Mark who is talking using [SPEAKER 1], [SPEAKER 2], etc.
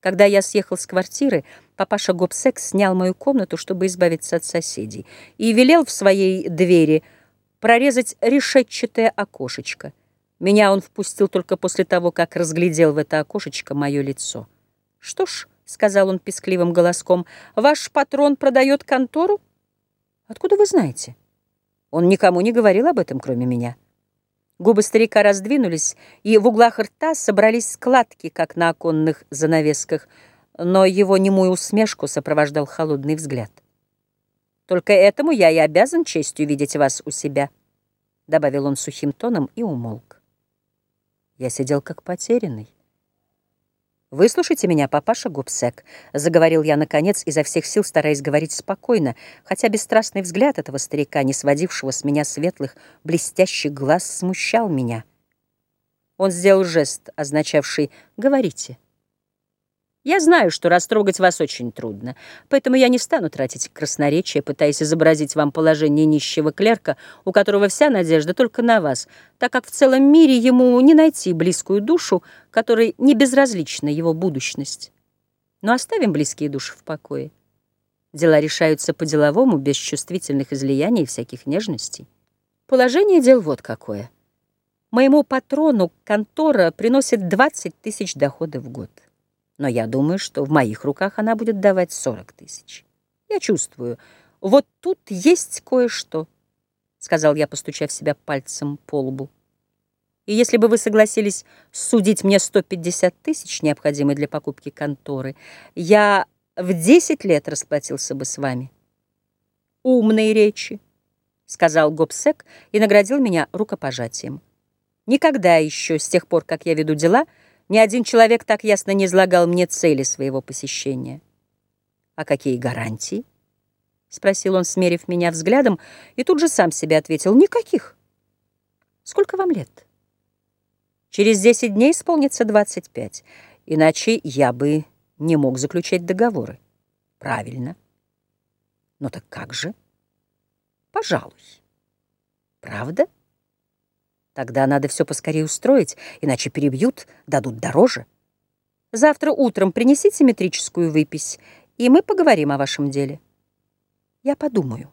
[SPEAKER 1] Когда я съехал с квартиры, папаша Гобсек снял мою комнату, чтобы избавиться от соседей, и велел в своей двери прорезать решетчатое окошечко. Меня он впустил только после того, как разглядел в это окошечко мое лицо. «Что ж», — сказал он пескливым голоском, — «ваш патрон продает контору?» «Откуда вы знаете?» Он никому не говорил об этом, кроме меня. Губы старика раздвинулись, и в углах рта собрались складки, как на оконных занавесках, но его немую усмешку сопровождал холодный взгляд. «Только этому я и обязан честью видеть вас у себя», — добавил он сухим тоном и умолк. Я сидел как потерянный. «Выслушайте меня, папаша Губсек», — заговорил я, наконец, изо всех сил стараясь говорить спокойно, хотя бесстрастный взгляд этого старика, не сводившего с меня светлых, блестящих глаз, смущал меня. Он сделал жест, означавший «говорите». Я знаю, что растрогать вас очень трудно, поэтому я не стану тратить красноречие, пытаясь изобразить вам положение нищего клерка, у которого вся надежда только на вас, так как в целом мире ему не найти близкую душу, которой не безразлична его будущность. Но оставим близкие души в покое. Дела решаются по-деловому, без чувствительных излияний и всяких нежностей. Положение дел вот какое. Моему патрону контора приносит 20 тысяч дохода в год но я думаю, что в моих руках она будет давать 40 тысяч. Я чувствую, вот тут есть кое-что, — сказал я, постучав себя пальцем по лбу. И если бы вы согласились судить мне 150 тысяч, необходимые для покупки конторы, я в 10 лет расплатился бы с вами. Умные речи, — сказал Гобсек и наградил меня рукопожатием. Никогда еще, с тех пор, как я веду дела, — ни один человек так ясно не излагал мне цели своего посещения. «А какие гарантии?» — спросил он, смерив меня взглядом, и тут же сам себе ответил. «Никаких. Сколько вам лет?» «Через десять дней исполнится двадцать пять, иначе я бы не мог заключать договоры». «Правильно. Ну так как же?» «Пожалуй». «Правда?» Тогда надо все поскорее устроить, иначе перебьют, дадут дороже. Завтра утром принесите метрическую выпись, и мы поговорим о вашем деле. Я подумаю.